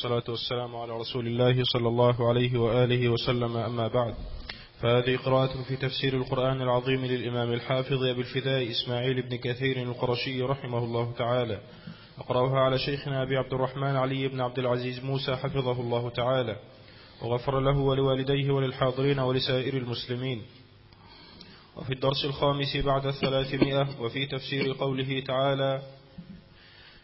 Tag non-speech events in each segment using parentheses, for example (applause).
والصلاة والسلام على رسول الله صلى الله عليه وآله وسلم أما بعد. فهذه قراءة في تفسير القرآن العظيم للإمام الحافظ أبي الفداء إسماعيل بن كثير القرشي رحمه الله تعالى. أقرأها على شيخنا أبي عبد الرحمن علي بن عبد العزيز موسى حفظه الله تعالى. وغفر له ولوالديه وللحاضرين ولسائر المسلمين. وفي الدرس الخامس بعد الثلاثمائة وفي تفسير قوله تعالى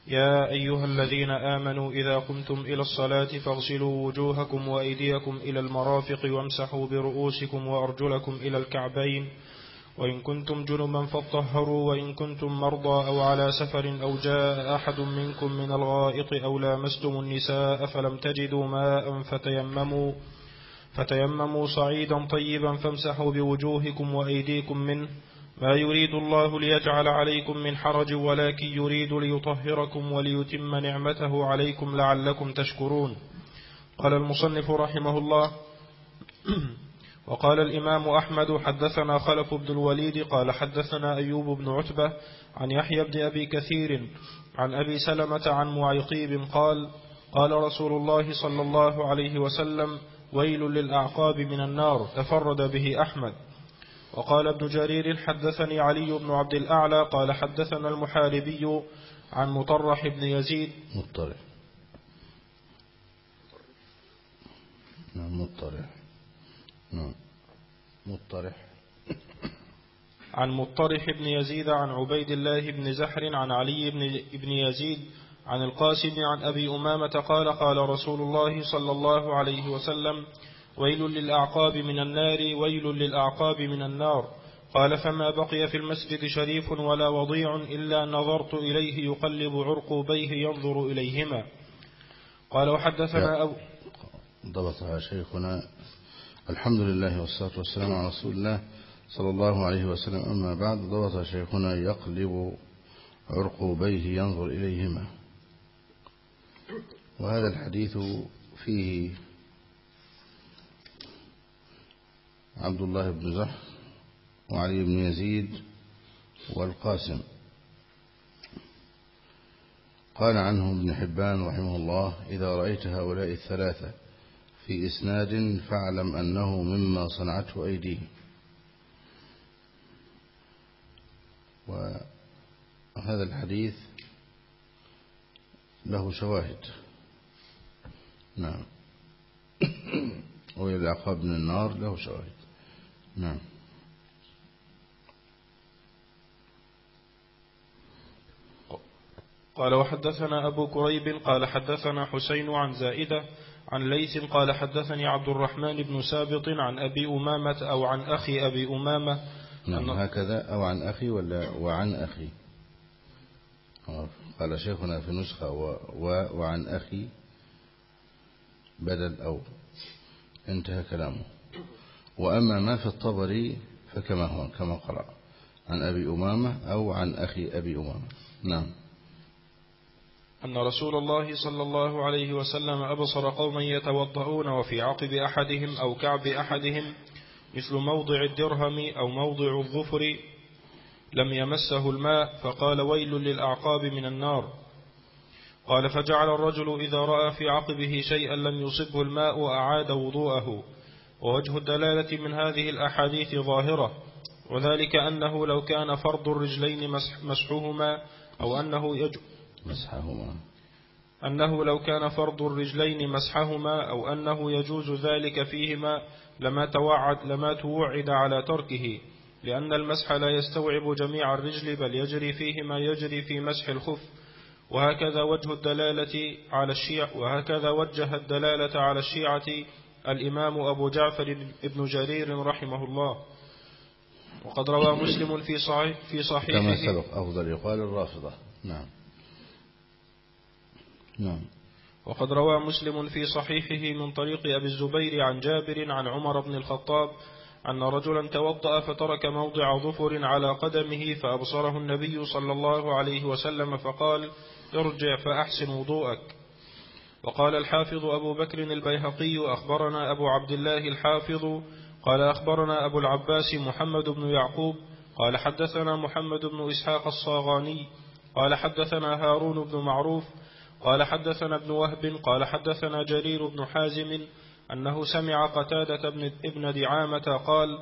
يا أيها الذين آمنوا إذا قمتم إلى الصلاة فاغسلوا وجوهكم وأيديكم إلى المرافق وامسحوا برؤوسكم وأرجلكم إلى الكعبين وإن كنتم جنبا فاطهروا وإن كنتم مرضى أو على سفر أو جاء أحد منكم من الغائط أو لامستم النساء فلم تجدوا ماء فتيمموا فتيمموا صعيدا طيبا فامسحوا بوجوهكم وأيديكم منه ما يريد الله ليجعل عليكم من حرج ولكن يريد ليطهركم وليتم نعمته عليكم لعلكم تشكرون. قال المصنف رحمه الله. (clears throat) وقال الإمام أحمد حدثنا خلف بن الوليد قال حدثنا أيوب بن عتبة عن يحيى بن أبي كثير عن أبي سلمة عن معيقيب قال قال رسول الله صلى الله عليه وسلم ويل للأعقاب من النار تفرد به أحمد. وقال ابن جرير حدثني علي بن عبد الأعلى قال حدثنا المحاربي عن مطرح بن يزيد. مطرح. نعم مطرح. نعم مطرح. عن مطرح بن يزيد عن عبيد الله بن زحر عن علي بن, بن يزيد عن القاسم عن أبي أمامة قال قال رسول الله صلى الله عليه وسلم ويل للأعقاب من النار ويل للأعقاب من النار. قال فما بقي في المسجد شريف ولا وضيع إلا نظرت إليه يقلب عرقوبيه ينظر إليهما. قال وحدثنا أبو ضبطها شيخنا. الحمد لله والصلاة والسلام على رسول الله صلى الله عليه وسلم. أما بعد ضبط شيخنا يقلب عرقوبيه ينظر إليهما. وهذا الحديث فيه عبد الله بن زحف وعلي بن يزيد والقاسم. قال عنه ابن حبان رحمه الله إذا رأيت هؤلاء الثلاثة في إسناد فاعلم أنه مما صنعته أيديهم. وهذا الحديث له شواهد. نعم. (clears throat) وإلى العقاب من النار له شواهد. نعم. قال وحدثنا أبو كريب قال حدثنا حسين عن زائدة عن ليث قال حدثني عبد الرحمن بن سابط عن أبي أمامة أو عن أخي أبي أمامة. نعم هكذا أو عن أخي ولا وعن أخي. قال شيخنا في نسخة و وعن أخي بدل أو. انتهى كلامه. وأما ما في الطبري فكما هو كما قرأ عن أبي أمامة أو عن أخي أبي أمامة. نعم. أن رسول الله صلى الله عليه وسلم أبصر قوما يتوضؤون وفي عقب أحدهم أو كعب أحدهم مثل موضع الدرهم أو موضع الظفر لم يمسه الماء فقال ويل للأعقاب من النار. قال فجعل الرجل إذا رأى في عقبه شيئا لم يصبه الماء أعاد وضوءه. ووجه الدلالة من هذه الأحاديث ظاهرة وذلك أنه لو كان فرض الرجلين مسحهما أو أنه يجب مسحهما. أنه لو كان فرض الرجلين مسحهما أو أنه يجوز ذلك فيهما لما توعد لما توعد على تركه لأن المسح لا يستوعب جميع الرجل بل يجري فيه ما يجري في مسح الخف. وهكذا وجه الدلالة على الشيع وهكذا وجه الدلالة على الشيعة الإمام أبو جعفر بن جرير رحمه الله. وقد روى مسلم في صحيح في صحيحه. كما سبق أفضل يقال الرافضة. نعم. نعم. وقد روى مسلم في صحيحه من طريق أبي الزبير عن جابر عن عمر بن الخطاب أن رجلا توضأ فترك موضع ظفر على قدمه فأبصره النبي صلى الله عليه وسلم فقال ارجع فأحسن وضوءك. وقال الحافظ أبو بكر البيهقي أخبرنا أبو عبد الله الحافظ قال أخبرنا أبو العباس محمد بن يعقوب قال حدثنا محمد بن إسحاق الصاغاني قال حدثنا هارون بن معروف قال حدثنا ابن وهب قال حدثنا جرير بن حازم أنه سمع قتادة بن ابن دعامة قال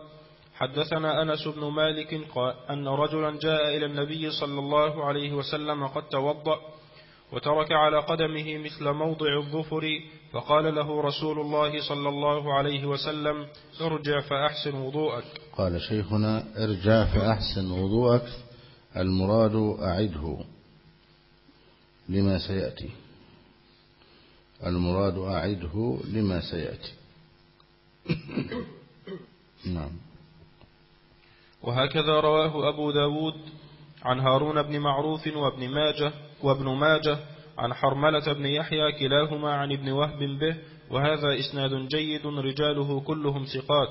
حدثنا أنس بن مالك قال أن رجلا جاء إلى النبي صلى الله عليه وسلم قد توضأ وترك على قدمه مثل موضع الظفر فقال له رسول الله صلى الله عليه وسلم ارجع فأحسن وضوءك. قال شيخنا ارجع فأحسن وضوءك المراد أعده لما سيأتي. المراد أعده لما سيأتي. (coughs) نعم. وهكذا رواه أبو داود عن هارون بن معروف وابن ماجه وابن ماجه عن حرملة بن يحيى كلاهما عن ابن وهب به وهذا إسناد جيد رجاله كلهم ثقات.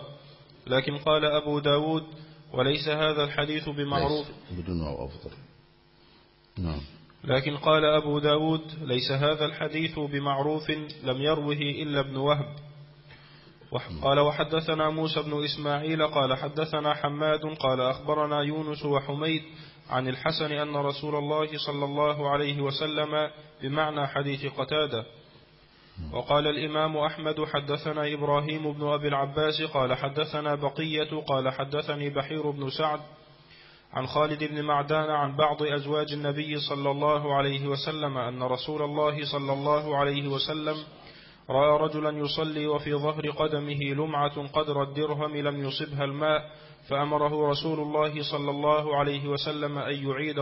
لكن قال أبو داود وليس هذا الحديث بمعروف. بدون أفضل. نعم. لكن قال أبو داود ليس هذا الحديث بمعروف لم يروه إلا ابن وهب. قال وحدثنا موسى بن إسماعيل قال حدثنا حماد قال أخبرنا يونس وحميد عن الحسن أن رسول الله صلى الله عليه وسلم بمعنى حديث قتادة. وقال الإمام أحمد حدثنا إبراهيم بن أبي العباس قال حدثنا بقية قال حدثني بحير بن سعد عن خالد بن معدان عن بعض أزواج النبي صلى الله عليه وسلم أن رسول الله صلى الله عليه وسلم رأى رجلا يصلي وفي ظهر قدمه لمعة قدر الدرهم لم يصبها الماء فأمره رسول الله صلى الله عليه وسلم أن يعيد,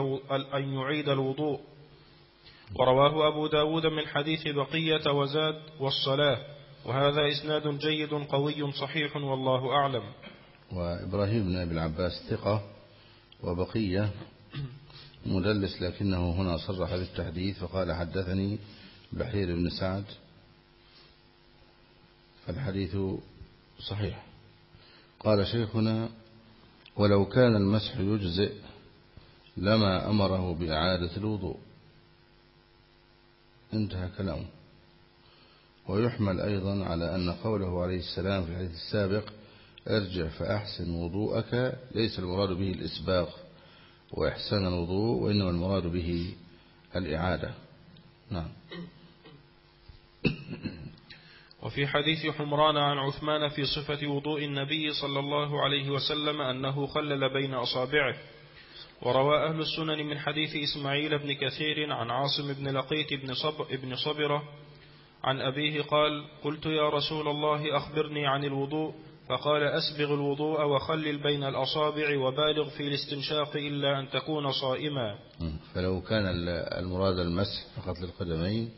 أن يعيد الوضوء. ورواه أبو داود من حديث بقية وزاد والصلاة. وهذا إسناد جيد قوي صحيح والله أعلم. وإبراهيم بن أبي العباس ثقة وبقية مدلس لكنه هنا صرح بالتحديث فقال حدثني بحير بن سعد فالحديث صحيح. قال شيخنا ولو كان المسح يجزئ لما أمره بإعادة الوضوء. انتهى كلامه. ويحمل أيضا على أن قوله عليه السلام في الحديث السابق ارجع فأحسن وضوءك ليس المراد به الإسباغ وإحسان الوضوء وإنما المراد به الإعادة. نعم. وفي حديث حمران عن عثمان في صفة وضوء النبي صلى الله عليه وسلم أنه خلل بين أصابعه. وروى أهل السنن من حديث إسماعيل بن كثير عن عاصم بن لقيت بن, صب بن صبرة عن أبيه قال قلت يا رسول الله أخبرني عن الوضوء. فقال أسبغ الوضوء وخلل بين الأصابع وبالغ في الاستنشاق إلا أن تكون صائما. فلو كان المراد المسح فقط للقدمين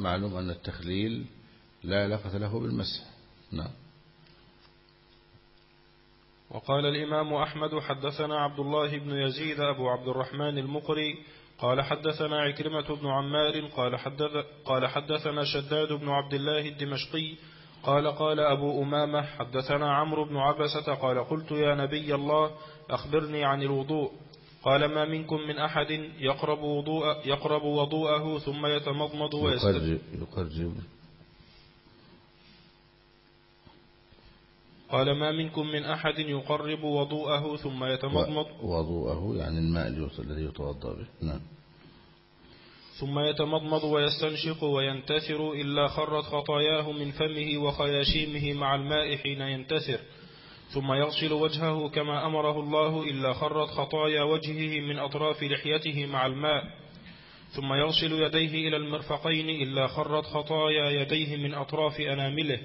فمعلوم أن التخليل لا علاقة له بالمسح. نعم. وقال الإمام أحمد حدثنا عبد الله بن يزيد أبو عبد الرحمن المقري قال حدثنا عكرمة بن عمار قال, حدث قال حدثنا شداد بن عبد الله الدمشقي قال قال أبو أمامة حدثنا عمرو بن عبسة قال قلت يا نبي الله أخبرني عن الوضوء. قال ما منكم من أحد يقرب, وضوء يقرب وضوءه ثم يتمضمض ويستجب قال ما منكم من أحد يقرب وضوءه ثم يتمضمض وضوءه يعني الماء الذي يتوضأ به. نعم. ثم يتمضمض ويستنشق وينتثر إلا خرت خطاياه من فمه وخياشيمه مع الماء حين ينتثر. ثم يغسل وجهه كما أمره الله إلا خرت خطايا وجهه من أطراف لحيته مع الماء. ثم يغسل يديه إلى المرفقين إلا خرت خطايا يديه من أطراف أنامله.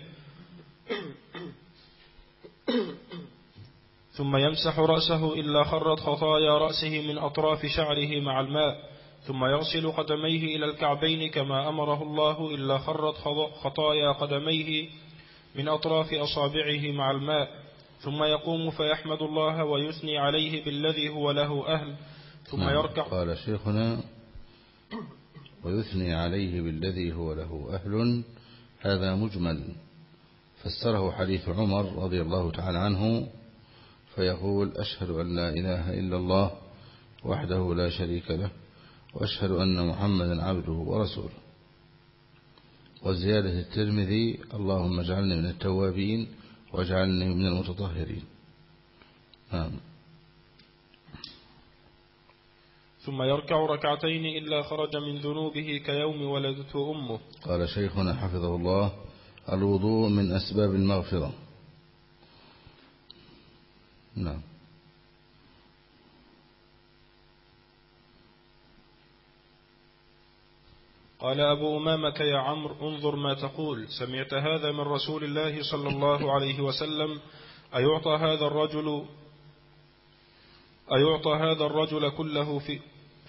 ثم يمسح رأسه إلا خرت خطايا رأسه من أطراف شعره مع الماء. ثم يغسل قدميه إلى الكعبين كما أمره الله إلا خرت خطايا قدميه من أطراف أصابعه مع الماء. ثم يقوم فيحمد الله ويثني عليه بالذي هو له أهل ثم نعم. يركع. قال شيخنا ويثني عليه بالذي هو له أهل هذا مجمل. فسره حديث عمر رضي الله تعالى عنه فيقول أشهد أن لا إله إلا الله وحده لا شريك له وأشهد أن محمدا عبده ورسوله. وزيادة الترمذي اللهم اجعلني من التوابين واجعلني من المتطهرين. نعم. ثم يركع ركعتين إلا خرج من ذنوبه كيوم ولدته أمه. قال شيخنا حفظه الله الوضوء من أسباب المغفرة. نعم. قال أبو أمامة يا عمرو انظر ما تقول. سمعت هذا من رسول الله صلى الله عليه وسلم. أيعطى هذا الرجل أيعطى هذا الرجل كله في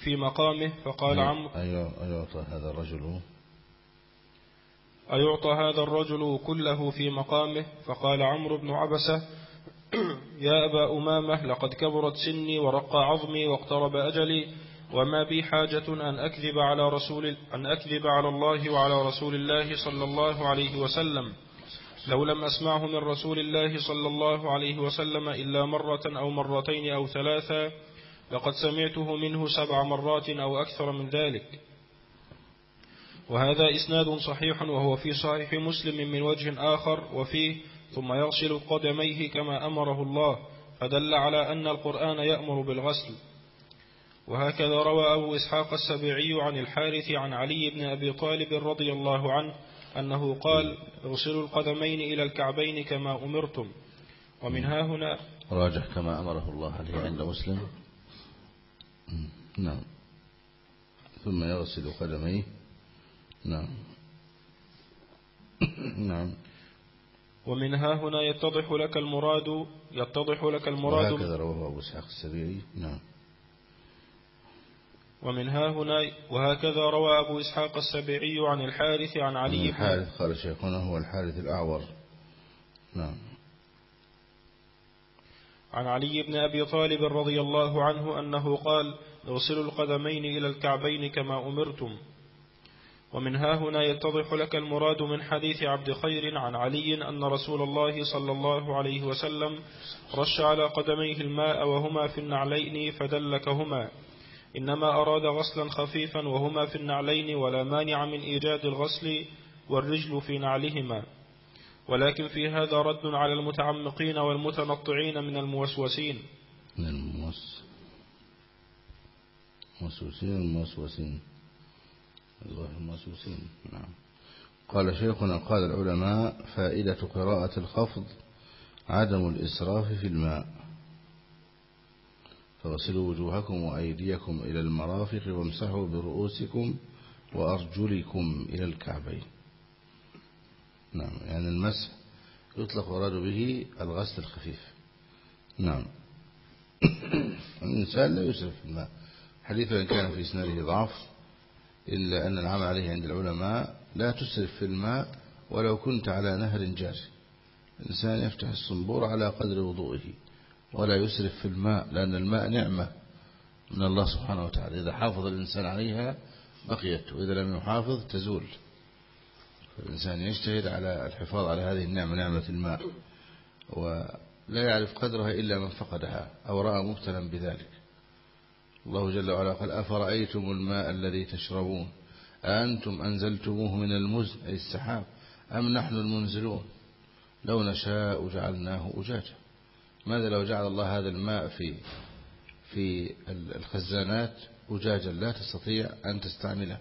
في مقامه؟ فقال عمرو أيعطى هذا الرجل. أيعطى هذا الرجل كله في مقامه؟ فقال عمرو بن عبسة (clears throat) يا أبا أمامة لقد كبرت سني ورق عظمي واقترب أجلي. وما بي حاجة أن أكذب على رسول أن أكذب على الله وعلى رسول الله صلى الله عليه وسلم. لو لم أسمعه من رسول الله صلى الله عليه وسلم إلا مرة أو مرتين أو ثلاثا لقد سمعته منه سبع مرات أو أكثر من ذلك. وهذا إسناد صحيح وهو في صحيح مسلم من وجه آخر وفيه ثم يغسل قدميه كما أمره الله فدل على أن القرآن يأمر بالغسل. وهكذا روى أبو إسحاق السبيعي عن الحارث عن علي بن أبي طالب رضي الله عنه أنه قال اغسلوا القدمين إلى الكعبين كما أمرتم. ومن ها هنا راجح كما أمره الله عليه عند مسلم. نعم. ثم يغسل قدميه. نعم. نعم. ومن ها هنا يتضح لك المراد يتضح لك المراد وهكذا رواه أبو إسحاق السبيعي. نعم. ومن ها هنا وهكذا روى أبو إسحاق السبيعي عن الحارث عن علي بن الحارث قال شيخنا هو الحارث الأعور. نعم. عن علي بن أبي طالب رضي الله عنه أنه قال اغسلوا القدمين إلى الكعبين كما أمرتم. ومن ها هنا يتضح لك المراد من حديث عبد خير عن علي أن رسول الله صلى الله عليه وسلم رش على قدميه الماء وهما في النعلين فدلكهما. إنما أراد غسلا خفيفا وهما في النعلين ولا مانع من إيجاد الغسل والرجل في نعلهما. ولكن في هذا رد على المتعمقين والمتنطعين من الموسوسين. من الموس موسوسين الموسوسين الله الموسوسين. نعم. قال شيخنا قال العلماء فائدة قراءة الخفض عدم الإسراف في الماء. فاغسلوا وجوهكم وأيديكم إلى المرافق وامسحوا برؤوسكم وأرجلكم إلى الكعبين. نعم يعني المسح يطلق وراد به الغسل الخفيف. نعم. (coughs) الإنسان لا يسرف. الماء حديث إن كان في إسناده ضعف إلا أن العمل عليه عند العلماء لا تسرف في الماء ولو كنت على نهر جاري الإنسان يفتح الصنبور على قدر وضوئه. ولا يسرف في الماء لأن الماء نعمة من الله سبحانه وتعالى. إذا حافظ الإنسان عليها بقيت وإذا لم يحافظ تزول. فالإنسان يجتهد على الحفاظ على هذه النعمة نعمة الماء. ولا يعرف قدرها إلا من فقدها أو رأى مبتلا بذلك. الله جل وعلا قال أفرأيتم الماء الذي تشربون؟ أنتم أنزلتموه من المزن أي السحاب أم نحن المنزلون؟ لو نشاء جعلناه أجاجا. ماذا لو جعل الله هذا الماء في في الخزانات أجاجا لا تستطيع أن تستعمله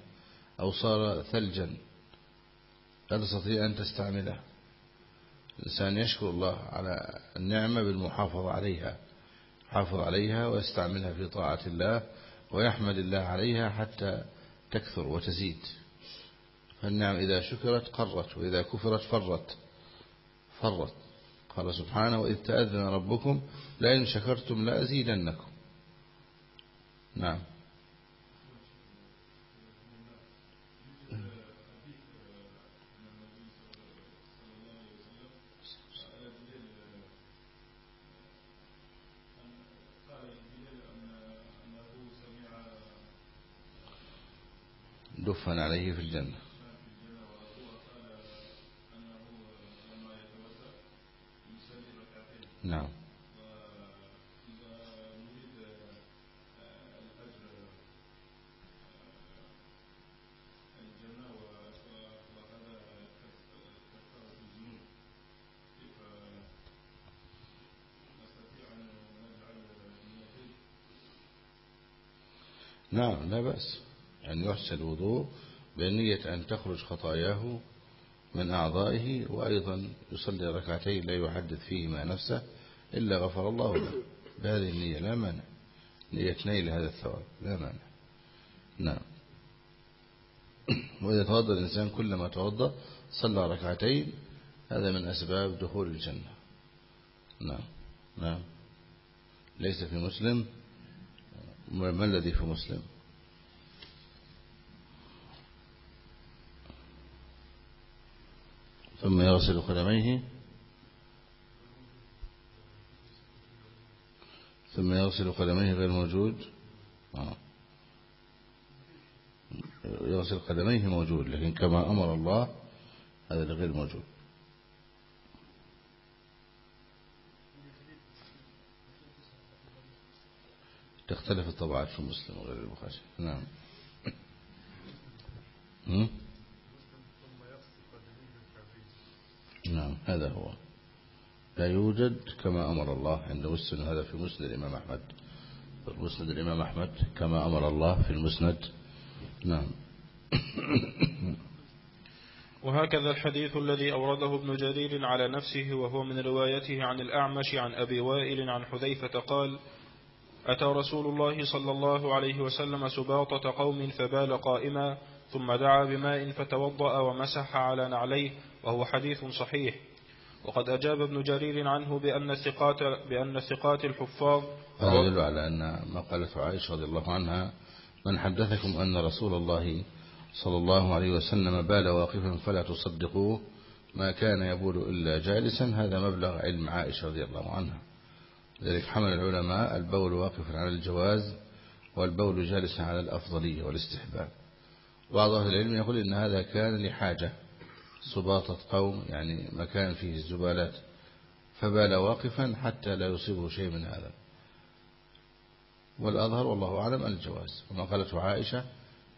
أو صار ثلجا لا تستطيع أن تستعمله؟ الإنسان يشكر الله على النعمة بالمحافظة عليها حافظ عليها ويستعملها في طاعة الله ويحمد الله عليها حتى تكثر وتزيد. فالنعم إذا شكرت قرت وإذا كفرت فرت فرت. قال سبحانه وإذ تأذن ربكم لئن شكرتم لأزيدنكم. نعم. دفن عليه في الجنة. نعم. نعم لا بأس. يعني يحسن الوضوء بنية أن تخرج خطاياه من أعضائه وأيضا يصلي ركعتين لا يحدث فيهما نفسه إلا غفر الله له. بهذه النية لا مانع. نية نيل هذا الثواب. لا مانع. نعم. وإذا توضى الإنسان كلما توضى صلى ركعتين هذا من أسباب دخول الجنة. نعم. نعم. ليس في مسلم. ما الذي في مسلم؟ ثم يغسل قدميه. ثم يغسل قدميه غير موجود. آه. يغسل قدميه موجود لكن كما أمر الله هذا غير موجود. تختلف الطبعات في المسلم وغير البخاري نعم. نعم هذا هو. لا يوجد كما أمر الله عند مسلم هذا في مسند الإمام أحمد. مسند الإمام أحمد كما أمر الله في المسند. نعم. (coughs) وهكذا الحديث الذي أورده ابن جرير على نفسه وهو من روايته عن الأعمش عن أبي وائل عن حذيفة قال أتى رسول الله صلى الله عليه وسلم سباطة قوم فبال قائما ثم دعا بماء فتوضأ ومسح على نعليه وهو حديث صحيح. وقد أجاب ابن جرير عنه بأن الثقات بأن ثقات الحفاظ يدل على أن ما قالت عائشة رضي الله عنها من حدثكم أن رسول الله صلى الله عليه وسلم بال واقفا فلا تصدقوه ما كان يبول إلا جالسا. هذا مبلغ علم عائشة رضي الله عنها. لذلك حمل العلماء البول واقفا على الجواز والبول جالسا على الأفضلية والاستحباب. بعض أهل العلم يقول إن هذا كان لحاجة سباطة قوم يعني مكان فيه الزبالات. فبال واقفا حتى لا يصيبه شيء من هذا. والأظهر والله أعلم الجواز. وما قالته عائشة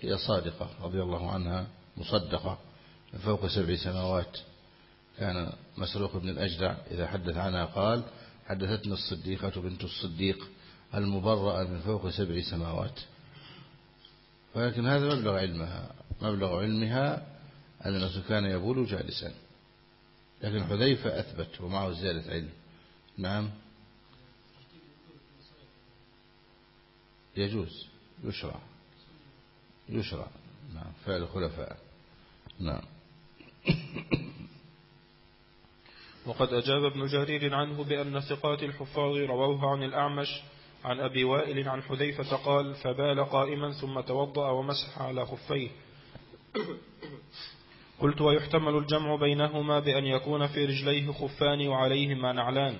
هي صادقة رضي الله عنها مصدقة. فوق سبع سماوات كان مسروق بن الأجدع إذا حدث عنها قال حدثتنا الصديقة بنت الصديق المبرأة من فوق سبع سماوات. ولكن هذا مبلغ علمها مبلغ علمها أن الناس كان يبول جالسا. لكن حذيفة أثبت ومعه زيادة علم. نعم. يجوز. يشرع. يشرع. نعم. فعل الخلفاء. نعم. وقد أجاب ابن جرير عنه بأن ثقات الحفاظ رووه عن الأعمش عن أبي وائل عن حذيفة قال فبال قائما ثم توضأ ومسح على خفيه. (coughs) قلت ويحتمل الجمع بينهما بأن يكون في رجليه خفان وعليهما نعلان.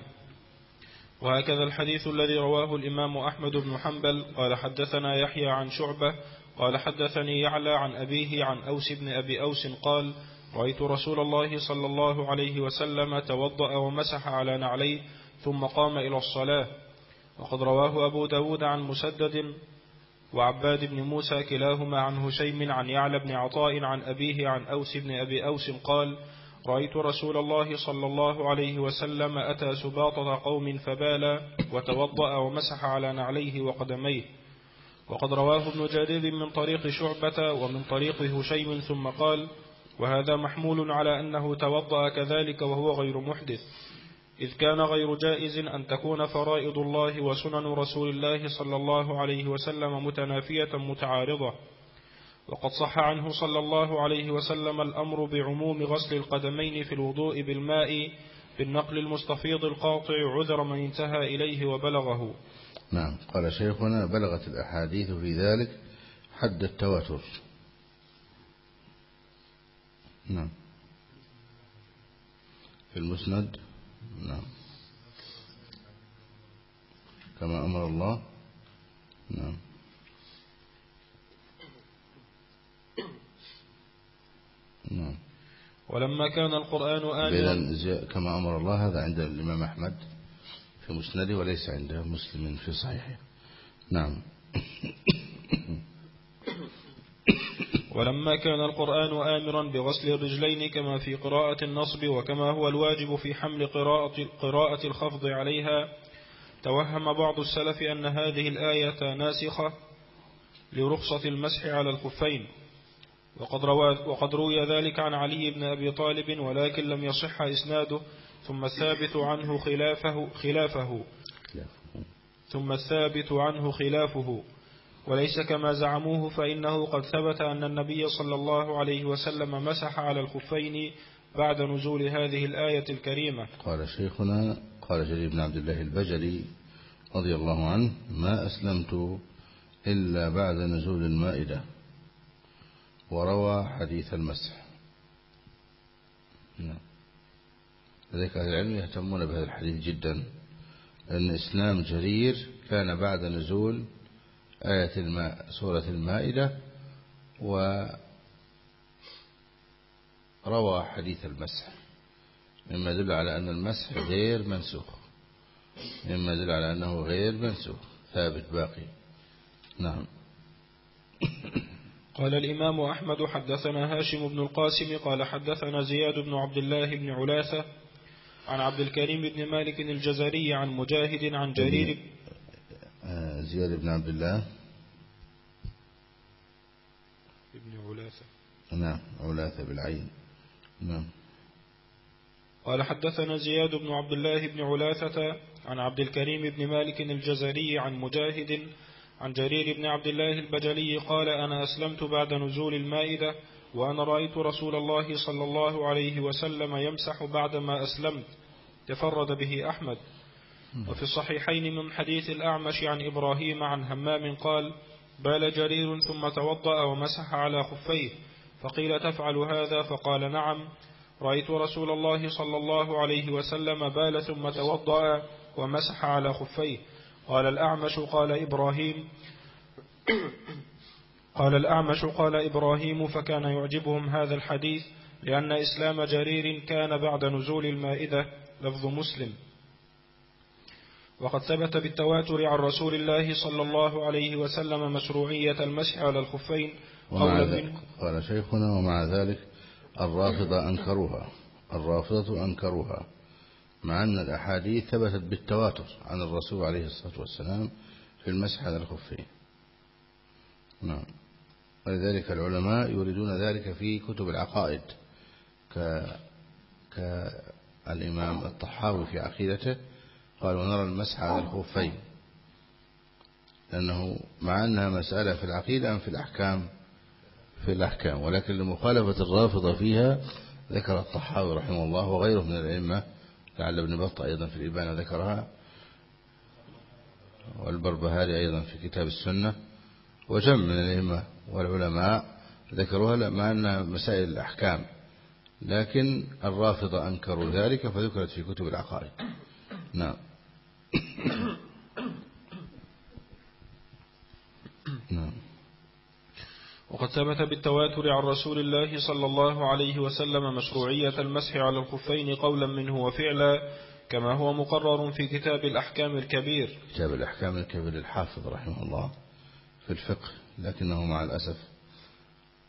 وهكذا الحديث الذي رواه الإمام أحمد بن حنبل قال حدثنا يحيى عن شعبة قال حدثني يعلى عن أبيه عن أوس بن أبي أوس قال رأيت رسول الله صلى الله عليه وسلم توضأ ومسح على نعليه ثم قام إلى الصلاة. وقد رواه أبو داود عن مسدد وعباد بن موسى كلاهما عن هشيم عن يعلى بن عطاء عن أبيه عن أوس بن أبي أوس قال رأيت رسول الله صلى الله عليه وسلم أتى سباطة قوم فبال وتوضأ ومسح على نعليه وقدميه. وقد رواه ابن جرير من طريق شعبة ومن طريق هشيم ثم قال وهذا محمول على أنه توضأ كذلك وهو غير محدث. إذ كان غير جائز أن تكون فرائض الله وسنن رسول الله صلى الله عليه وسلم متنافية متعارضة. وقد صح عنه صلى الله عليه وسلم الأمر بعموم غسل القدمين في الوضوء بالماء بالنقل المستفيض القاطع عذر من انتهى إليه وبلغه. نعم قال شيخنا بلغت الأحاديث في ذلك حد التواتر. نعم. في المسند؟ نعم. كما أمر الله؟ نعم. نعم. ولما كان القرآن آمنا كما أمر الله هذا عند الإمام أحمد في مسنده وليس عند مسلم في صحيحه. نعم. ولما كان القرآن آمرا بغسل الرجلين كما في قراءة النصب وكما هو الواجب في حمل قراءة, قراءة الخفض عليها توهم بعض السلف أن هذه الآية ناسخة لرخصة المسح على الخفين وقد, وقد روي ذلك عن علي بن أبي طالب ولكن لم يصح إسناده. ثم الثابت عنه خلافه, خلافه. ثم الثابت عنه خلافه. وليس كما زعموه فإنه قد ثبت أن النبي صلى الله عليه وسلم مسح على الخفين بعد نزول هذه الآية الكريمة. قال شيخنا قال جرير بن عبد الله البجلي رضي الله عنه ما أسلمت إلا بعد نزول المائدة. وروى حديث المسح. نعم. لذلك أهل العلم يهتمون بهذا الحديث جدا أن إسلام جرير كان بعد نزول آية الماء سورة المائدة وروى حديث المسح مما يدل على أن المسح غير منسوخ مما يدل على أنه غير منسوخ ثابت باقي. نعم. (coughs) قال الإمام أحمد حدثنا هاشم بن القاسم قال حدثنا زياد بن عبد الله بن علاثة عن عبد الكريم بن مالك الجزري عن مجاهد عن جرير زياد بن عبد الله. بن علاثة. نعم علاثة بالعين. نعم. قال حدثنا زياد بن عبد الله بن علاثة عن عبد الكريم بن مالك الجزري عن مجاهد عن جرير بن عبد الله البجلي قال أنا أسلمت بعد نزول المائدة وأنا رأيت رسول الله صلى الله عليه وسلم يمسح بعدما أسلمت تفرد به أحمد. وفي الصحيحين من حديث الأعمش عن إبراهيم عن همام قال بال جرير ثم توضأ ومسح على خفيه فقيل تفعل هذا؟ فقال نعم. رأيت رسول الله صلى الله عليه وسلم بال ثم توضأ ومسح على خفيه. قال الأعمش قال إبراهيم. (coughs) قال الأعمش قال إبراهيم فكان يعجبهم هذا الحديث لأن إسلام جرير كان بعد نزول المائدة. لفظ مسلم. وقد ثبت بالتواتر عن رسول الله صلى الله عليه وسلم مشروعية المسح على الخفين قولا منه قال شيخنا ومع ذلك الرافضة أنكروها. الرافضة أنكروها. مع أن الأحاديث ثبتت بالتواتر عن الرسول عليه الصلاة والسلام في المسح على الخفين. نعم. ولذلك العلماء يريدون ذلك في كتب العقائد ك كالإمام الطحاوي في عقيدته قال ونرى المسح على الخفين لأنه مع أنها مسألة في العقيدة أم في الأحكام؟ في الأحكام. ولكن لمخالفة الرافضة فيها ذكر الطحاوي رحمه الله وغيره من الأئمة لعل ابن بطة أيضا في الإبانة ذكرها والبربهاري أيضا في كتاب السنة وجمع من الأئمة والعلماء ذكروها مع أنها مسائل الأحكام. لكن الرافضة أنكروا ذلك فذكرت في كتب العقائد. نعم. نعم. وقد ثبت بالتواتر عن رسول الله صلى الله عليه وسلم مشروعية المسح على الخفين قولا منه وفعلا كما هو مقرر في كتاب الأحكام الكبير. كتاب الأحكام الكبير للحافظ رحمه الله في الفقه لكنه مع الأسف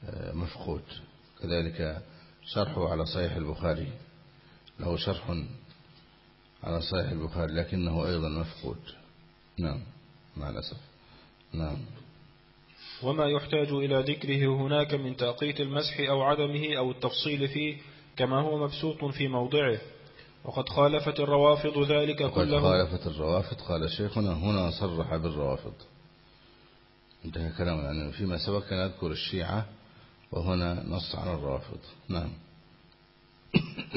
آه، مفقود. كذلك شرحه على صحيح البخاري له شرح على صحيح البخاري لكنه أيضا مفقود. نعم مع الأسف. نعم. وما يحتاج إلى ذكره هناك من تأقيت المسح أو عدمه أو التفصيل فيه كما هو مبسوط في موضعه. وقد خالفت الروافض ذلك وقد كله. خالفت الروافض. قال شيخنا هنا صرح بالروافض. انتهى كلامنا. يعني فيما سبق نذكر الشيعة وهنا نص على الروافض. نعم.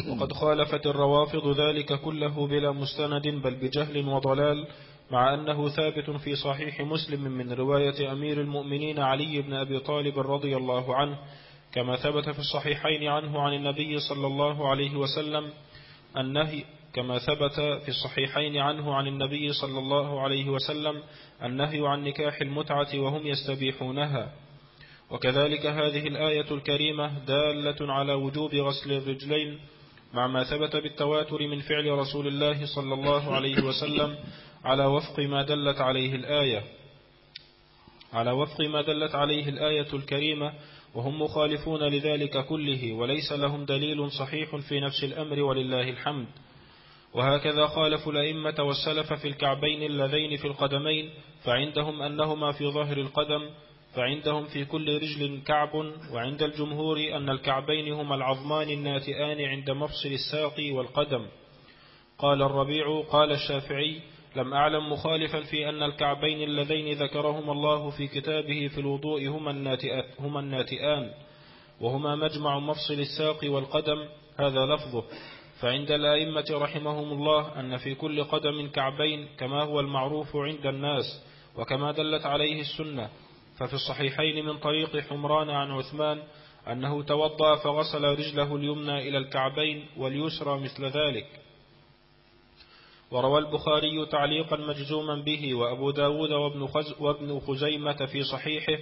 وقد خالفت الروافض ذلك كله بلا مستند بل بجهل وضلال مع أنه ثابت في صحيح مسلم من رواية أمير المؤمنين علي بن أبي طالب رضي الله عنه كما ثبت في الصحيحين عنه عن النبي صلى الله عليه وسلم النهي كما ثبت في الصحيحين عنه عن النبي صلى الله عليه وسلم النهي عن نكاح المتعة وهم يستبيحونها. وكذلك هذه الآية الكريمة دالة على وجوب غسل الرجلين مع ما ثبت بالتواتر من فعل رسول الله صلى الله عليه وسلم على وفق ما دلت عليه الآية. على وفق ما دلت عليه الآية الكريمة وهم مخالفون لذلك كله وليس لهم دليل صحيح في نفس الأمر ولله الحمد. وهكذا خالفوا الأئمة والسلف في الكعبين اللذين في القدمين فعندهم أنهما في ظهر القدم فعندهم في كل رجل كعب وعند الجمهور أن الكعبين هما العظمان الناتئان عند مفصل الساق والقدم. قال الربيع قال الشافعي لم أعلم مخالفا في أن الكعبين اللذين ذكرهما الله في كتابه في الوضوء هما, الناتئان وهما مجمع مفصل الساق والقدم هذا لفظه. فعند الآئمة رحمهم الله أن في كل قدم كعبين كما هو المعروف عند الناس وكما دلت عليه السنة. ففي الصحيحين من طريق حمران عن عثمان أنه توضأ فغسل رجله اليمنى إلى الكعبين واليسرى مثل ذلك. وروى البخاري تعليقا مجزوما به وأبو داود وابن, خز وابن خزيمة في صحيحه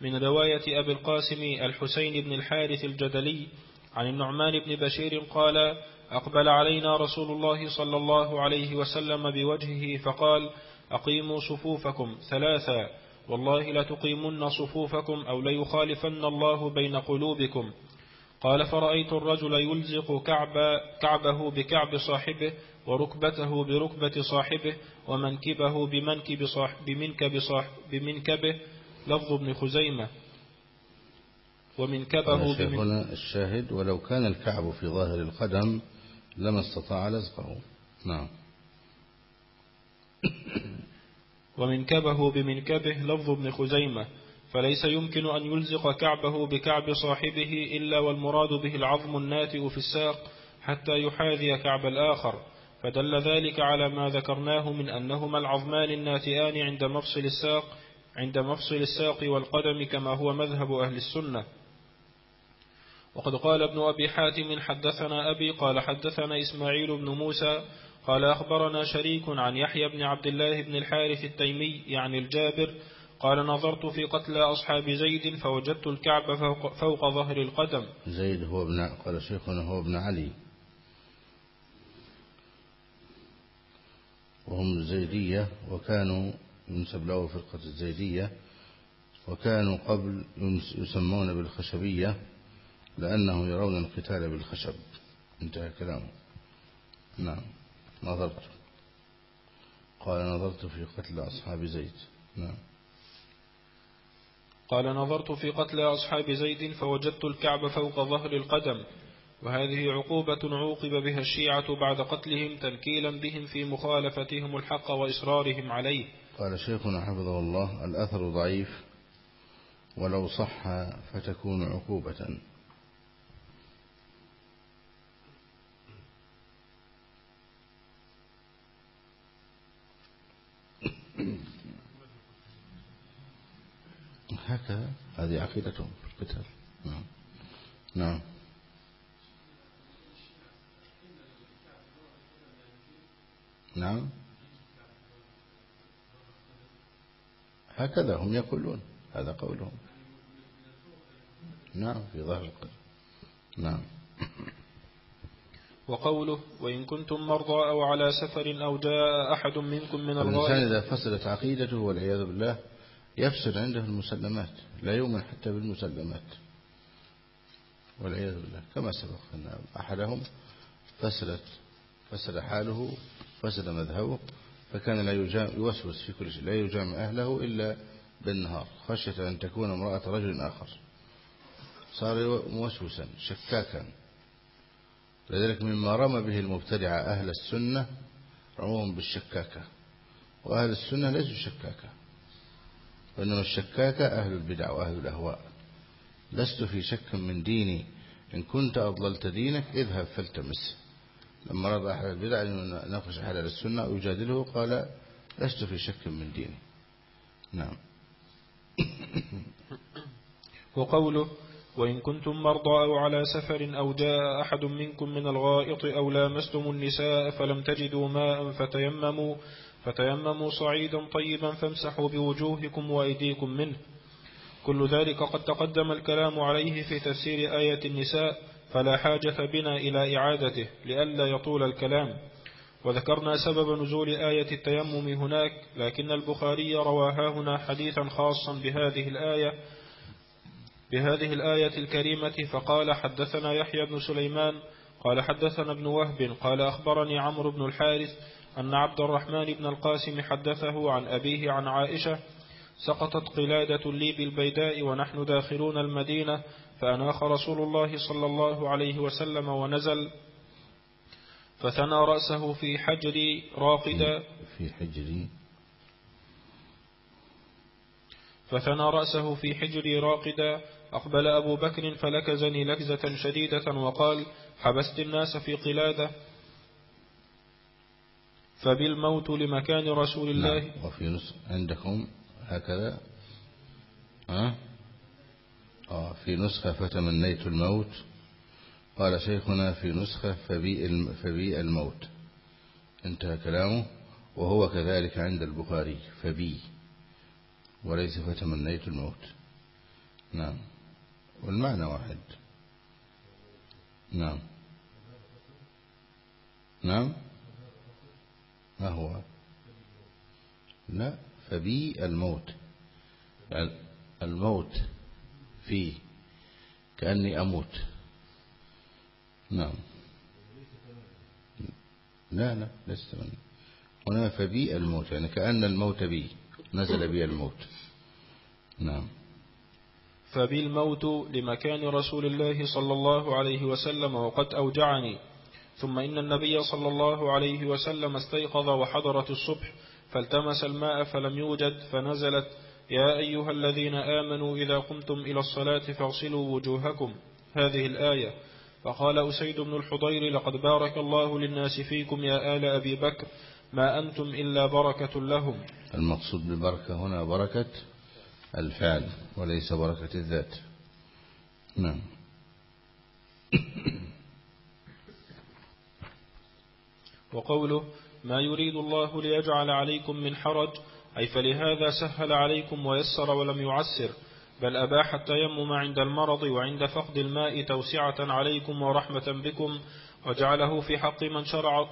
من رواية أبي القاسم الحسين بن الحارث الجدلي عن النعمان بن بشير قال أقبل علينا رسول الله صلى الله عليه وسلم بوجهه فقال أقيموا صفوفكم ثلاثا والله لتقيمن صفوفكم أو ليخالفن الله بين قلوبكم. قال فرأيت الرجل يلزق كعب كعبه بكعب صاحبه وركبته بركبة صاحبه ومنكبه بمنكب صاحب بمنكب صاحب بمنكبه. لفظ ابن خزيمة. ومنكبه هنا الشاهد ولو كان الكعب في ظاهر القدم لما استطاع لزقه. نعم. ومنكبه بمنكبه لفظ ابن خزيمة فليس يمكن أن يلزق كعبه بكعب صاحبه إلا والمراد به العظم الناتئ في الساق حتى يحاذي كعب الآخر. فدل ذلك على ما ذكرناه من أنهما العظمان الناتئان عند مفصل الساق عند مفصل الساق والقدم كما هو مذهب أهل السنة. وقد قال ابن أبي حاتم حدثنا أبي قال حدثنا إسماعيل بن موسى قال أخبرنا شريك عن يحيى بن عبد الله بن الحارث التيمي يعني الجابر قال نظرت في قتل أصحاب زيد فوجدت الكعب فوق, فوق ظهر القدم. زيد هو ابن قال شيخنا هو ابن علي. وهم الزيدية وكانوا ينسب له فرقة الزيدية وكانوا قبل يسمون بالخشبية لأنه يرون القتال بالخشب. انتهى كلامه. نعم. نظرت. قال نظرت في قتل أصحاب زيد. نعم. قال نظرت في قتل أصحاب زيد فوجدت الكعب فوق ظهر القدم وهذه عقوبة عوقب بها الشيعة بعد قتلهم تنكيلا بهم في مخالفتهم الحق وإصرارهم عليه. قال شيخنا حفظه الله الأثر ضعيف ولو صح فتكون عقوبة. هكذا هذه عقيدتهم في القتال. نعم. نعم. نعم. هكذا هم يقولون. هذا قولهم. نعم في ظهر القدر نعم. (laughs) وقوله وإن كنتم مرضى أو على سفر أو جاء أحد منكم من الغائب الإنسان إذا فصلت عقيدته والعياذ بالله يفسد عنده المسلمات لا يؤمن حتى بالمسلمات. والعياذ بالله كما سبق أن أحدهم فسدت فسد حاله فسد مذهبه فكان لا يوسوس في كل شيء لا يجامع أهله إلا بالنهار خشية أن تكون امرأة رجل آخر. صار موسوسا شكاكا. لذلك مما رمى به المبتدع أهل السنة رموهم بالشكاكة. وأهل السنة ليسوا شكاكة. وإنما الشكاكة أهل البدع وأهل الأهواء. لست في شك من ديني. إن كنت أضللت دينك اذهب فالتمس. لما رضى أهل البدع ناقش أهل السنة ويجادله قال لست في شك من ديني. نعم. (coughs) وقوله وإن كنتم مرضى أو على سفر أو جاء أحد منكم من الغائط أو لامستم النساء فلم تجدوا ماء فتيمموا فتيمموا صعيدا طيبا فامسحوا بوجوهكم وأيديكم منه. كل ذلك قد تقدم الكلام عليه في تفسير آية النساء فلا حاجة بنا إلى إعادته لئلا يطول الكلام. وذكرنا سبب نزول آية التيمم هناك لكن البخاري رواها هنا حديثا خاصا بهذه الآية بهذه الآية الكريمة فقال حدثنا يحيى بن سليمان قال حدثنا ابن وهب قال أخبرني عمرو بن الحارث أن عبد الرحمن بن القاسم حدثه عن أبيه عن عائشة سقطت قلادة لي بالبيداء ونحن داخلون المدينة فأناخ رسول الله صلى الله عليه وسلم ونزل فثنى رأسه في حجر راقدا في حجري فثنى رأسه في حجري راقدا أقبل أبو بكر فلكزني لكزة شديدة وقال حبست الناس في قلادة. فبالموت لمكان رسول الله. نعم وفي نسخ عندكم هكذا. ها؟ آه في نسخة فتمنيت الموت. قال شيخنا في نسخة فبي, فبي الموت. انتهى كلامه. وهو كذلك عند البخاري. فبي. وليس فتمنيت الموت. نعم. والمعنى واحد. نعم. نعم. ما هو؟ لا فبي الموت. يعني الموت في كأني أموت. نعم. لا لا ليس تمنى هنا فبي الموت يعني كأن الموت بي نزل بي الموت. نعم. فبالموت لمكان رسول الله صلى الله عليه وسلم وقد أوجعني. ثم إن النبي صلى الله عليه وسلم استيقظ وحضرت الصبح فالتمس الماء فلم يوجد فنزلت يا أيها الذين آمنوا إذا قمتم إلى الصلاة فاغسلوا وجوهكم. هذه الآية. فقال أسيد بن الحضير لقد بارك الله للناس فيكم يا آل أبي بكر ما أنتم إلا بركة لهم. المقصود بالبركة هنا بركة الفعل وليس بركة الذات. نعم. وقوله ما يريد الله ليجعل عليكم من حرج أي فلهذا سهل عليكم ويسر ولم يعسر بل أباح التيمم عند المرض وعند فقد الماء توسعة عليكم ورحمة بكم وجعله في حق من شرع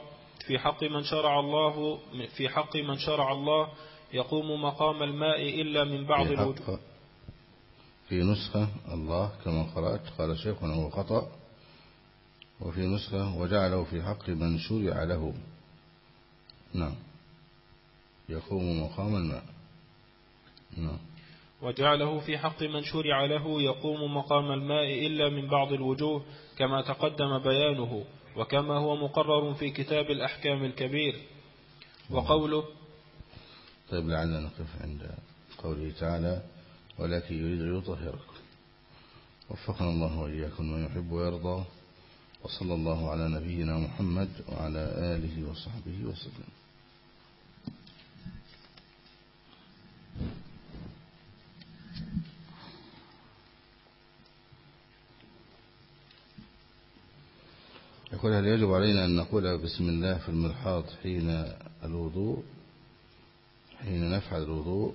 في حق من شرع الله في حق من شرع الله يقوم مقام الماء إلا من بعض الوجوه في نسخة الله كما قرأت قال شيخنا هو خطأ وفي نسخة وجعله في حق من شرع له. نعم. يقوم مقام الماء. نعم. وجعله في حق من شرع له يقوم مقام الماء إلا من بعض الوجوه كما تقدم بيانه وكما هو مقرر في كتاب الأحكام الكبير. وقوله طيب لعلنا نقف عند قوله تعالى ولكن يريد ليطهركم وفقنا الله وإياكم ما يحب ويرضى. وصلى الله على نبينا محمد وعلى آله وصحبه وسلم. يقول هل يجب علينا أن نقول بسم الله في الملحاظ حين الوضوء؟ حين نفعل الوضوء؟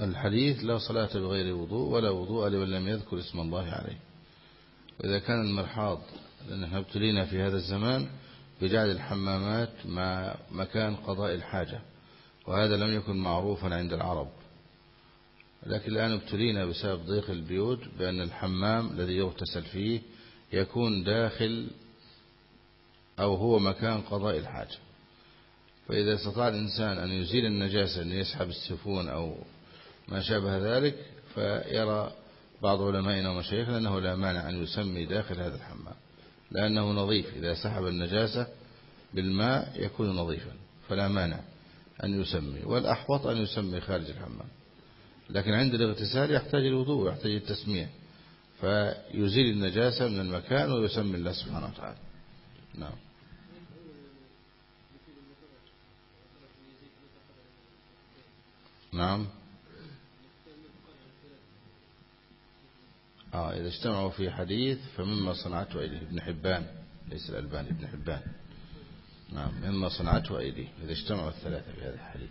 الحديث لا صلاة بغير وضوء ولا وضوء لمن لم يذكر اسم الله عليه. وإذا كان المرحاض لأن إحنا ابتلينا في هذا الزمان بجعل الحمامات مع مكان قضاء الحاجة وهذا لم يكن معروفا عند العرب. لكن الآن ابتلينا بسبب ضيق البيوت بأن الحمام الذي يغتسل فيه يكون داخل أو هو مكان قضاء الحاجة. فإذا استطاع الإنسان أن يزيل النجاسة أن يسحب السفون أو ما شابه ذلك فيرى بعض علمائنا ومشايخنا أنه لا مانع أن يسمي داخل هذا الحمام لأنه نظيف إذا سحب النجاسة بالماء يكون نظيفا فلا مانع أن يسمي والأحوط أن يسمي خارج الحمام. لكن عند الاغتسال يحتاج الوضوء يحتاج التسمية فيزيل النجاسة من المكان ويسمي الله سبحانه وتعالى. نعم. نعم. آه إذا اجتمعوا في حديث فمما صنعته أيديه ابن حبان ليس الألباني ابن حبان. نعم مما صنعته أيديه إذا اجتمعوا الثلاثة في هذا الحديث.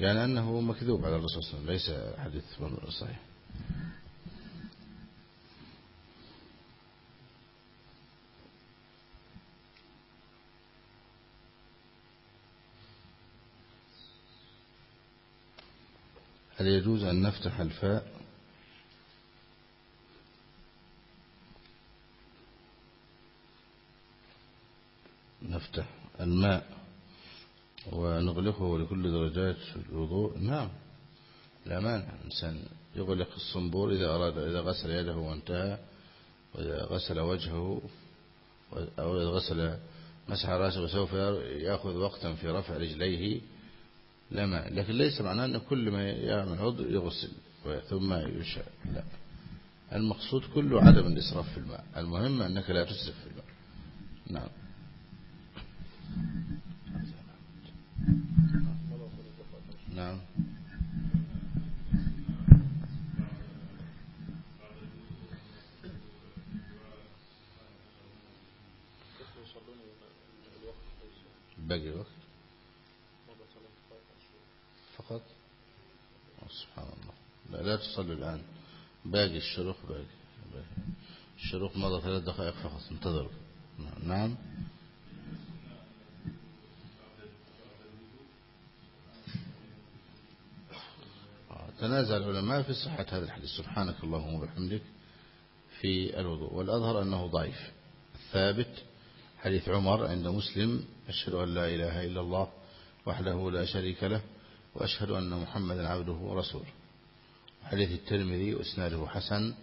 يعني أنه مكذوب على الرسول صلى الله عليه وسلم ليس حديث صحيح. هل يجوز أن نفتح الفاء؟ نفتح الماء ونغلقه لكل درجات الوضوء. نعم. لا مانع. الإنسان يغلق الصنبور إذا أراد إذا غسل يده وانتهى وإذا غسل وجهه أو إذا غسل مسح رأسه وسوف يأخذ وقتا في رفع رجليه. لا مانع. لكن ليس معناه أن كل ما يعمل عضو يغسل ثم يشاء لا. المقصود كله عدم الإسراف في الماء. المهم أنك لا تسرف في الماء. نعم نعم باقي الوقت فقط؟ سبحان الله. لا, لا تصلي الآن. باقي الشروق باقي الشروق مضى ثلاث دقائق فقط انتظر نعم. تنازع العلماء في صحة هذا الحديث. سبحانك اللهم وبحمدك. في الوضوء. والأظهر أنه ضعيف. الثابت حديث عمر عند مسلم. أشهد أن لا إله إلا الله وحده لا شريك له. وأشهد أن محمدا عبده ورسوله. حديث الترمذي وإسناده حسن.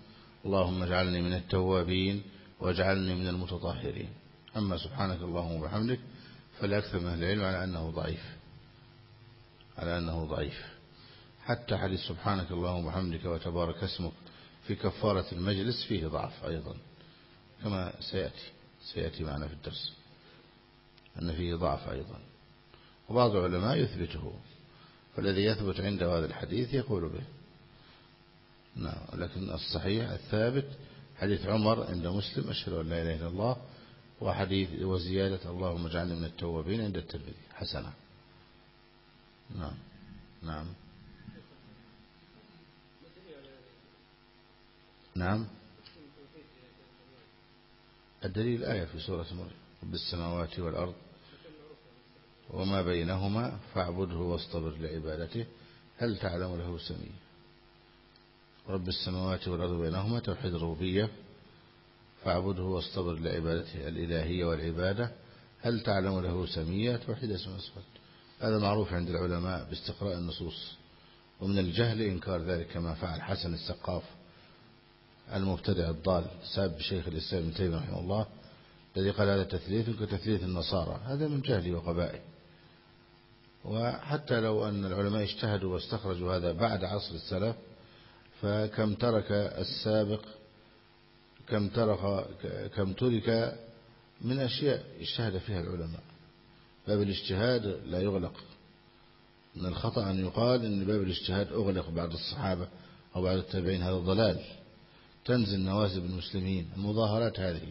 اللهم اجعلني من التوابين واجعلني من المتطهرين. أما سبحانك اللهم وبحمدك فالأكثر من العلم على أنه ضعيف. على أنه ضعيف. حتى حديث سبحانك اللهم وبحمدك وتبارك اسمك في كفارة المجلس فيه ضعف أيضا. كما سيأتي. سيأتي معنا في الدرس. أن فيه ضعف أيضا. وبعض العلماء يثبته. فالذي يثبت عنده هذا الحديث يقول به. نعم لكن الصحيح الثابت حديث عمر عند مسلم أشهد أن لا إله إلا الله وحديث وزيادة اللهم اجعلنا من التوابين عند الترمذي. حسنة. نعم. نعم. نعم. الدليل آية في سورة مريم السماوات والأرض. وما بينهما فاعبده واصطبر لعبادته. هل تعلم له سمية رب السماوات والأرض بينهما توحيد الربوبية. فاعبده واصطبر لعبادته الإلهية والعبادة. هل تعلم له سمية توحيد اسم أسفل هذا معروف عند العلماء باستقراء النصوص. ومن الجهل إنكار ذلك كما فعل حسن السقاف المبتدع الضال ساب شيخ الإسلام ابن تيمية رحمه الله الذي قال هذا تثليث كتثليث النصارى. هذا من جهله وقبائه وحتى لو أن العلماء اجتهدوا واستخرجوا هذا بعد عصر السلف فكم ترك السابق كم ترك كم ترك من أشياء اجتهد فيها العلماء. باب الاجتهاد لا يغلق. من الخطأ أن يقال أن باب الاجتهاد أغلق بعد الصحابة أو بعد التابعين هذا ضلال. تنزل نوازب المسلمين المظاهرات هذه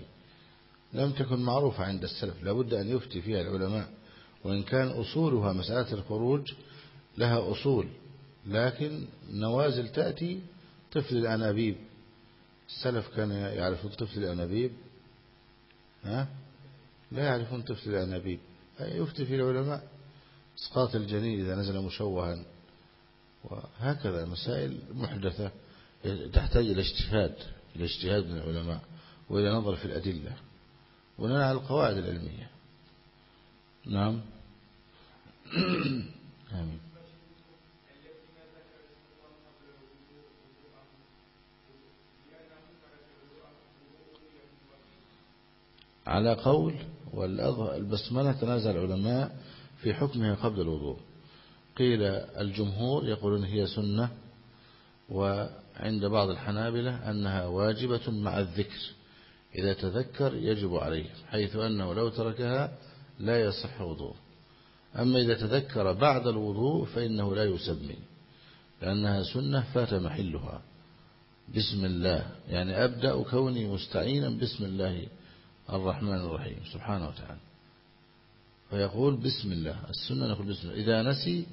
لم تكن معروفة عند السلف لابد أن يفتي فيها العلماء. وإن كان أصولها مسألة الخروج لها أصول لكن نوازل تأتي طفل الأنابيب. السلف كان يعرفون طفل الأنابيب ها؟ لا يعرفون طفل الأنابيب. يفتي في العلماء إسقاط الجنين إذا نزل مشوها. وهكذا مسائل محدثة تحتاج إلى اجتهاد إلى اجتهاد من العلماء وإلى نظر في الأدلة على القواعد العلمية. نعم؟ (coughs) آمين. على قول والبسملة تنازع العلماء في حكمها قبل الوضوء. قيل الجمهور يقولون هي سنة وعند بعض الحنابلة أنها واجبة مع الذكر. إذا تذكر يجب عليه حيث أنه لو تركها لا يصح وضوء أما إذا تذكر بعد الوضوء فإنه لا يسمي لأنها سنة فات محلها. بسم الله. يعني أبدأ كوني مستعينا بسم الله الرحمن الرحيم. سبحانه وتعالى. فيقول بسم الله. السنة نقول بسم الله. إذا نسي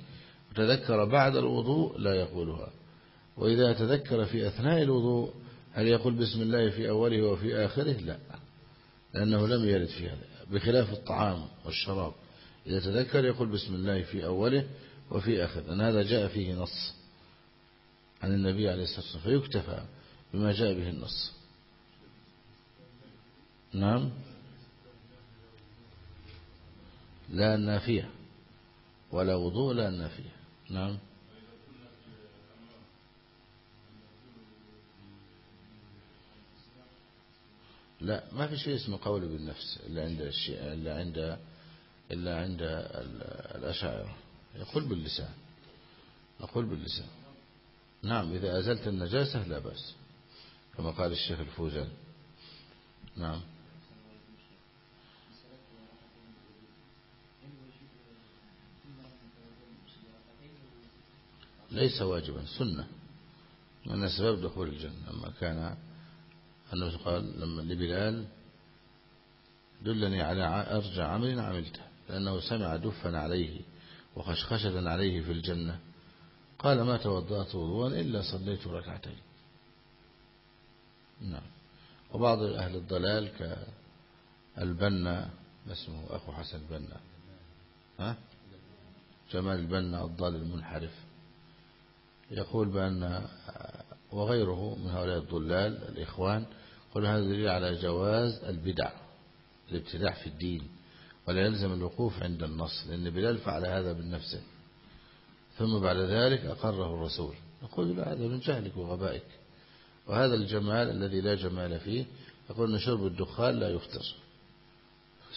وتذكر بعد الوضوء لا يقولها. وإذا تذكر في أثناء الوضوء هل يقول بسم الله في أوله وفي آخره؟ لا. لأنه لم يرد في هذا. بخلاف الطعام والشراب. إذا تذكر يقول بسم الله في أوله وفي آخره أن هذا جاء فيه نص عن النبي عليه الصلاة والسلام فيكتفى بما جاء به النص. نعم؟ لا النافية ولا وضوء لا فيه نعم؟ لا ما في شيء اسمه قول بالنفس إلا عند الشيء إلا عند إلا عند الأشاعرة. يقول باللسان. نقول باللسان. نعم إذا أزلت النجاسة لا بأس. كما قال الشيخ الفوزان. نعم. ليس واجبا سنة. من أسباب دخول الجنة. لما كان أنه قال لما لبلال دلني على أرجع عمل عملته. لأنه سمع دفا عليه وخشخشة عليه في الجنة. قال ما توضأت وضوءا إلا صليت ركعتين. نعم. وبعض أهل الضلال كالبنا اسمه أخو حسن البنا ها؟ جمال البنا الضال المنحرف. يقول بأن وغيره من هؤلاء الضلال الإخوان قل هذا دليل على جواز البدع الابتداع في الدين. ولا يلزم الوقوف عند النص لأن بلال فعل هذا بالنفس. ثم بعد ذلك أقره الرسول. نقول لا هذا من جهلك وغبائك. وهذا الجمال الذي لا جمال فيه يقول أن شرب الدخان لا يفطر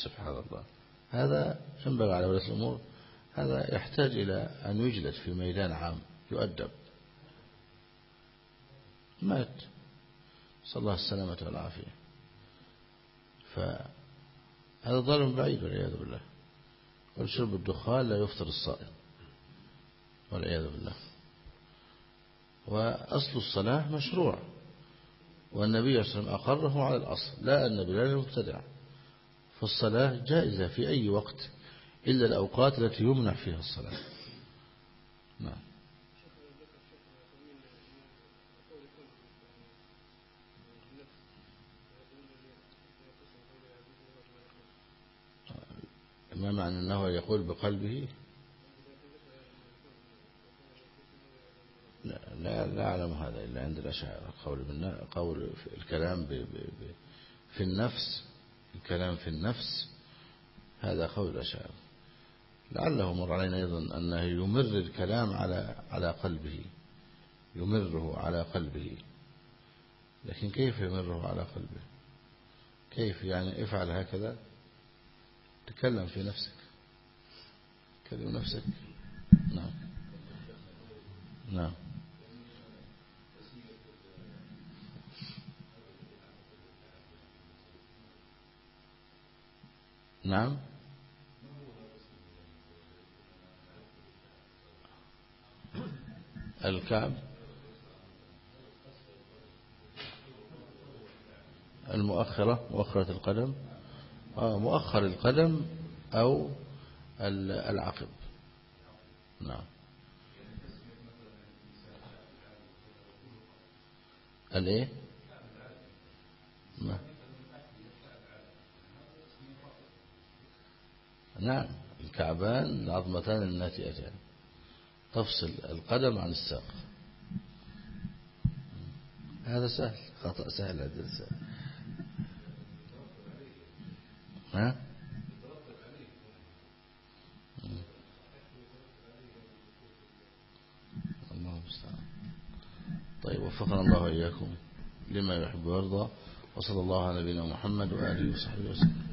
سبحان الله. هذا ينبغي على ولاة الأمور. هذا يحتاج إلى أن يجلد في ميدان عام يؤدب. مات. صلى الله السلامة والعافية. فهذا ظلم بعيد والعياذ بالله. والشرب الدخان لا يفطر الصائم. والعياذ بالله. وأصل الصلاة مشروع. والنبي صلى الله عليه وسلم أقره على الأصل. لا أن بلال مبتدع فالصلاة جائزة في أي وقت إلا الأوقات التي يمنع فيها الصلاة. نعم. ما معنى أنه يقول بقلبه؟ لا, لا, لا أعلم هذا إلا عند الأشاعرة. قول, قول الكلام ب ب ب في النفس الكلام في النفس هذا قول الأشاعرة. لعله مر علينا أيضا أنه يمر الكلام على على قلبه يمره على قلبه. لكن كيف يمره على قلبه؟ كيف يعني افعل هكذا؟ تكلم في نفسك. تكلم نفسك. نعم. نعم. نعم. الكعب. المؤخرة مؤخرة القدم. مؤخر القدم أو العقب. نعم. الإيه؟ نعم. نعم. الكعبان العظمتان الناتئتان. تفصل القدم عن الساق. هذا سهل خطأ سهل هذا سهل. الله المستعان. طيب وفقنا الله وإياكم لما يحب ويرضى وصلى الله على نبينا محمد وآله وصحبه وسلم.